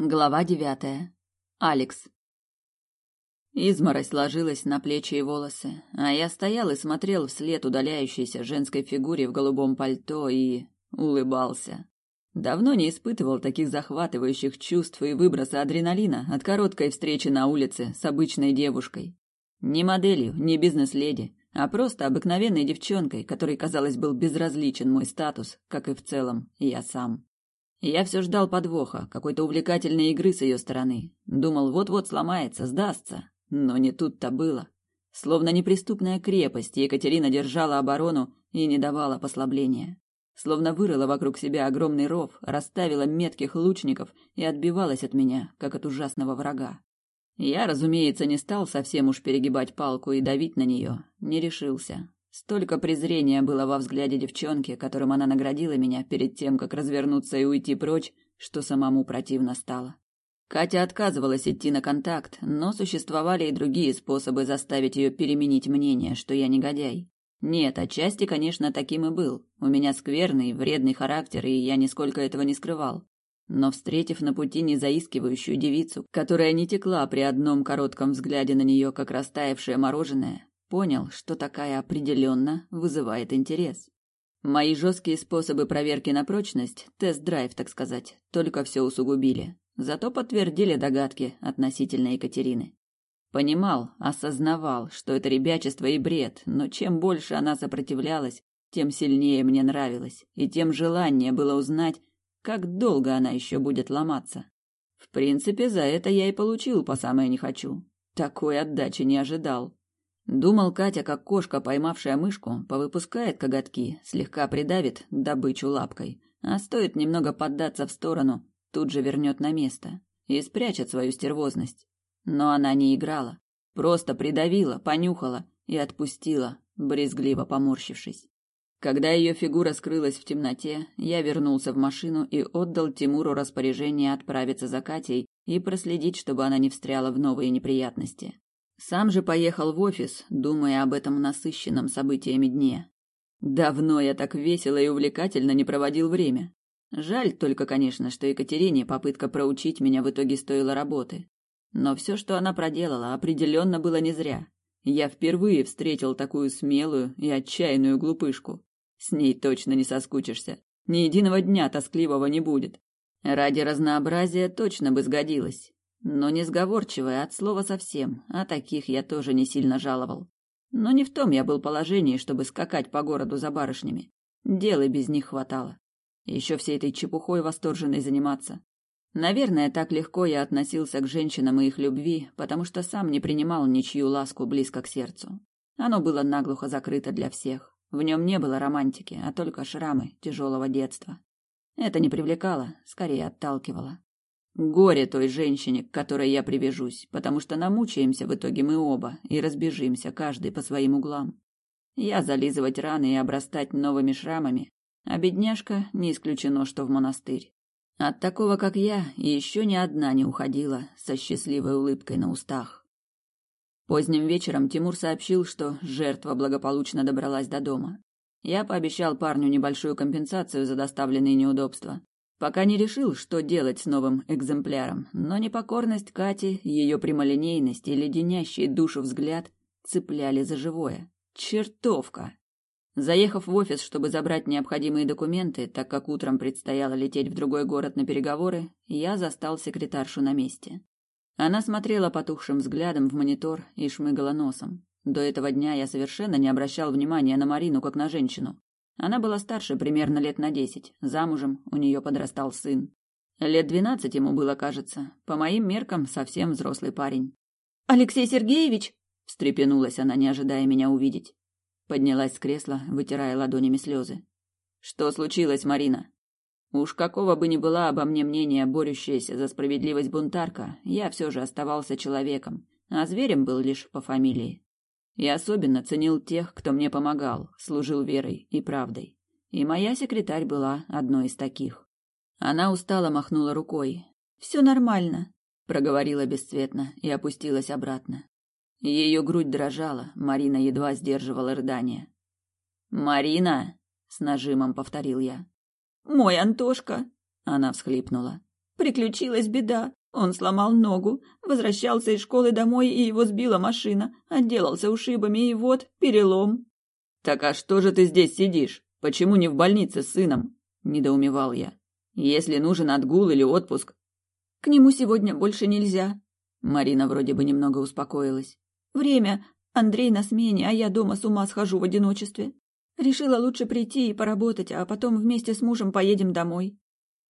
Глава девятая. Алекс. Изморозь ложилась на плечи и волосы, а я стоял и смотрел вслед удаляющейся женской фигуре в голубом пальто и улыбался. Давно не испытывал таких захватывающих чувств и выброса адреналина от короткой встречи на улице с обычной девушкой. Не моделью, не бизнес-леди, а просто обыкновенной девчонкой, которой, казалось, был безразличен мой статус, как и в целом я сам. Я все ждал подвоха, какой-то увлекательной игры с ее стороны. Думал, вот-вот сломается, сдастся. Но не тут-то было. Словно неприступная крепость, Екатерина держала оборону и не давала послабления. Словно вырыла вокруг себя огромный ров, расставила метких лучников и отбивалась от меня, как от ужасного врага. Я, разумеется, не стал совсем уж перегибать палку и давить на нее, не решился. Столько презрения было во взгляде девчонки, которым она наградила меня перед тем, как развернуться и уйти прочь, что самому противно стало. Катя отказывалась идти на контакт, но существовали и другие способы заставить ее переменить мнение, что я негодяй. Нет, отчасти, конечно, таким и был. У меня скверный, вредный характер, и я нисколько этого не скрывал. Но встретив на пути незаискивающую девицу, которая не текла при одном коротком взгляде на нее, как растаявшее мороженое, Понял, что такая определенно вызывает интерес. Мои жесткие способы проверки на прочность, тест-драйв, так сказать, только все усугубили. Зато подтвердили догадки относительно Екатерины. Понимал, осознавал, что это ребячество и бред, но чем больше она сопротивлялась, тем сильнее мне нравилось, и тем желание было узнать, как долго она еще будет ломаться. В принципе, за это я и получил по самое не хочу. Такой отдачи не ожидал. Думал, Катя, как кошка, поймавшая мышку, повыпускает коготки, слегка придавит добычу лапкой, а стоит немного поддаться в сторону, тут же вернет на место и спрячет свою стервозность. Но она не играла, просто придавила, понюхала и отпустила, брезгливо поморщившись. Когда ее фигура скрылась в темноте, я вернулся в машину и отдал Тимуру распоряжение отправиться за Катей и проследить, чтобы она не встряла в новые неприятности. Сам же поехал в офис, думая об этом насыщенном событиями дне. Давно я так весело и увлекательно не проводил время. Жаль только, конечно, что Екатерине попытка проучить меня в итоге стоила работы. Но все, что она проделала, определенно было не зря. Я впервые встретил такую смелую и отчаянную глупышку. С ней точно не соскучишься. Ни единого дня тоскливого не будет. Ради разнообразия точно бы сгодилась но не сговорчивая от слова совсем, а таких я тоже не сильно жаловал. Но не в том я был положении, чтобы скакать по городу за барышнями. Дел и без них хватало. Еще всей этой чепухой восторженной заниматься. Наверное, так легко я относился к женщинам и их любви, потому что сам не принимал ничью ласку близко к сердцу. Оно было наглухо закрыто для всех. В нем не было романтики, а только шрамы тяжелого детства. Это не привлекало, скорее отталкивало. Горе той женщине, к которой я привяжусь, потому что намучаемся в итоге мы оба и разбежимся, каждый по своим углам. Я зализывать раны и обрастать новыми шрамами, а бедняжка не исключено, что в монастырь. От такого, как я, еще ни одна не уходила со счастливой улыбкой на устах. Поздним вечером Тимур сообщил, что жертва благополучно добралась до дома. Я пообещал парню небольшую компенсацию за доставленные неудобства, Пока не решил, что делать с новым экземпляром, но непокорность Кати, ее прямолинейность и леденящий душу взгляд цепляли за живое. Чертовка! Заехав в офис, чтобы забрать необходимые документы, так как утром предстояло лететь в другой город на переговоры, я застал секретаршу на месте. Она смотрела потухшим взглядом в монитор и шмыгала носом. До этого дня я совершенно не обращал внимания на Марину как на женщину. Она была старше примерно лет на десять, замужем, у нее подрастал сын. Лет двенадцать ему было, кажется, по моим меркам совсем взрослый парень. «Алексей Сергеевич!» – встрепенулась она, не ожидая меня увидеть. Поднялась с кресла, вытирая ладонями слезы. «Что случилось, Марина?» Уж какого бы ни была обо мне мнение борющаяся за справедливость бунтарка, я все же оставался человеком, а зверем был лишь по фамилии. И особенно ценил тех, кто мне помогал, служил верой и правдой. И моя секретарь была одной из таких. Она устало махнула рукой. «Все нормально», — проговорила бесцветно и опустилась обратно. Ее грудь дрожала, Марина едва сдерживала рыдание. «Марина!» — с нажимом повторил я. «Мой Антошка!» — она всхлипнула. Приключилась беда. Он сломал ногу, возвращался из школы домой, и его сбила машина, отделался ушибами, и вот перелом. «Так а что же ты здесь сидишь? Почему не в больнице с сыном?» – недоумевал я. «Если нужен отгул или отпуск». «К нему сегодня больше нельзя». Марина вроде бы немного успокоилась. «Время. Андрей на смене, а я дома с ума схожу в одиночестве. Решила лучше прийти и поработать, а потом вместе с мужем поедем домой.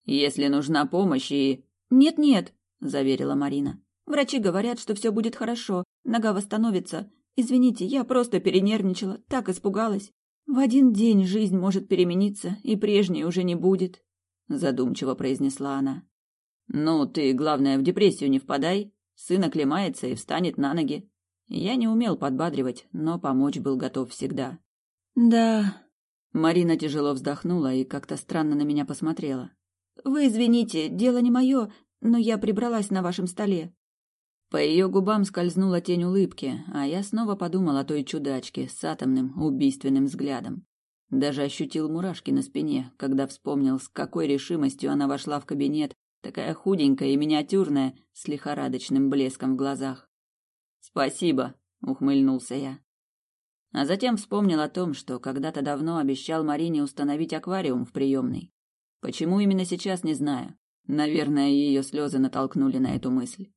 Если нужна помощь и... Нет-нет, заверила Марина. Врачи говорят, что все будет хорошо, нога восстановится. Извините, я просто перенервничала, так испугалась. В один день жизнь может перемениться, и прежней уже не будет, задумчиво произнесла она. Ну, ты, главное, в депрессию не впадай. Сын оклемается и встанет на ноги. Я не умел подбадривать, но помочь был готов всегда. Да. Марина тяжело вздохнула и как-то странно на меня посмотрела. Вы извините, дело не мое, но я прибралась на вашем столе. По ее губам скользнула тень улыбки, а я снова подумал о той чудачке с атомным убийственным взглядом. Даже ощутил мурашки на спине, когда вспомнил, с какой решимостью она вошла в кабинет, такая худенькая и миниатюрная, с лихорадочным блеском в глазах. «Спасибо», — ухмыльнулся я. А затем вспомнил о том, что когда-то давно обещал Марине установить аквариум в приемной. Почему именно сейчас, не знаю. Наверное, ее слезы натолкнули на эту мысль.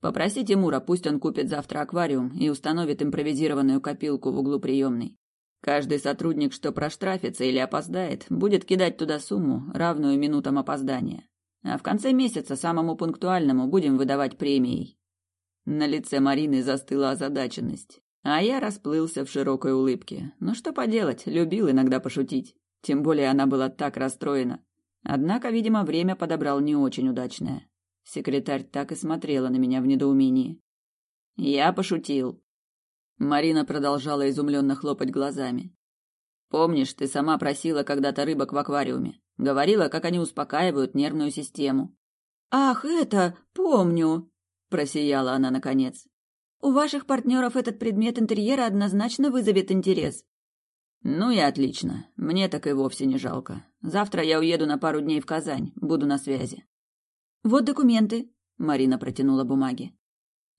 Попроси Тимура, пусть он купит завтра аквариум и установит импровизированную копилку в углу приемной. Каждый сотрудник, что проштрафится или опоздает, будет кидать туда сумму, равную минутам опоздания. А в конце месяца самому пунктуальному будем выдавать премией. На лице Марины застыла озадаченность. А я расплылся в широкой улыбке. Ну что поделать, любил иногда пошутить. Тем более она была так расстроена. Однако, видимо, время подобрал не очень удачное. Секретарь так и смотрела на меня в недоумении. Я пошутил. Марина продолжала изумленно хлопать глазами. Помнишь, ты сама просила когда-то рыбок в аквариуме? Говорила, как они успокаивают нервную систему. Ах, это, помню, просияла она наконец. У ваших партнеров этот предмет интерьера однозначно вызовет интерес. Ну и отлично. Мне так и вовсе не жалко. Завтра я уеду на пару дней в Казань, буду на связи. Вот документы. Марина протянула бумаги.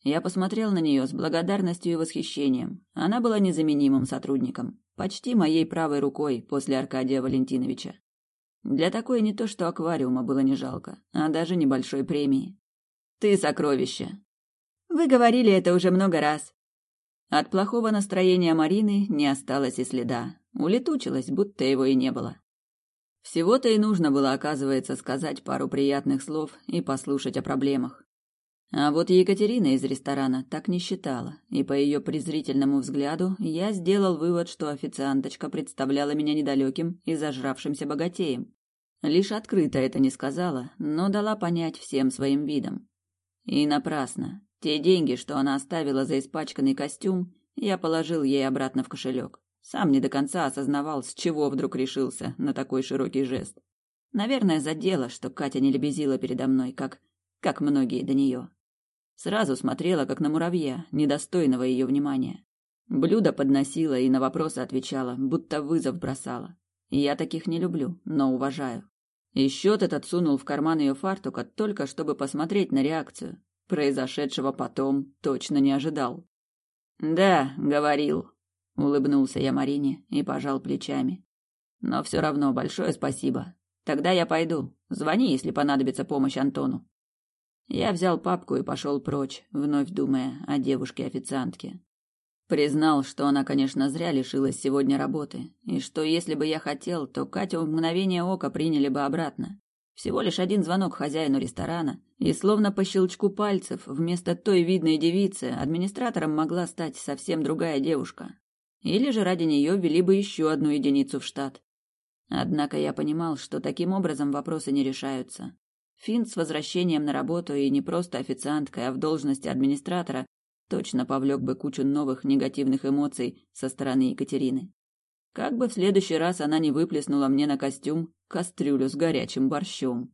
Я посмотрел на нее с благодарностью и восхищением. Она была незаменимым сотрудником, почти моей правой рукой после Аркадия Валентиновича. Для такой не то что аквариума было не жалко, а даже небольшой премии. Ты сокровище, вы говорили это уже много раз. От плохого настроения Марины не осталось и следа. Улетучилась, будто его и не было. Всего-то и нужно было, оказывается, сказать пару приятных слов и послушать о проблемах. А вот Екатерина из ресторана так не считала, и по ее презрительному взгляду я сделал вывод, что официанточка представляла меня недалеким и зажравшимся богатеем. Лишь открыто это не сказала, но дала понять всем своим видом. И напрасно. Те деньги, что она оставила за испачканный костюм, я положил ей обратно в кошелек. Сам не до конца осознавал, с чего вдруг решился на такой широкий жест. Наверное, задело, что Катя не лебезила передо мной, как, как многие до нее. Сразу смотрела, как на муравья, недостойного ее внимания. Блюдо подносила и на вопросы отвечала, будто вызов бросала. Я таких не люблю, но уважаю. И счет этот сунул в карман ее фартука только чтобы посмотреть на реакцию. Произошедшего потом точно не ожидал. «Да, говорил», — улыбнулся я Марине и пожал плечами. «Но все равно большое спасибо. Тогда я пойду. Звони, если понадобится помощь Антону». Я взял папку и пошел прочь, вновь думая о девушке-официантке. Признал, что она, конечно, зря лишилась сегодня работы, и что если бы я хотел, то Катю в мгновение ока приняли бы обратно. Всего лишь один звонок хозяину ресторана, и словно по щелчку пальцев вместо той видной девицы администратором могла стать совсем другая девушка. Или же ради нее ввели бы еще одну единицу в штат. Однако я понимал, что таким образом вопросы не решаются. Финт с возвращением на работу и не просто официанткой, а в должности администратора точно повлек бы кучу новых негативных эмоций со стороны Екатерины. Как бы в следующий раз она не выплеснула мне на костюм кастрюлю с горячим борщом.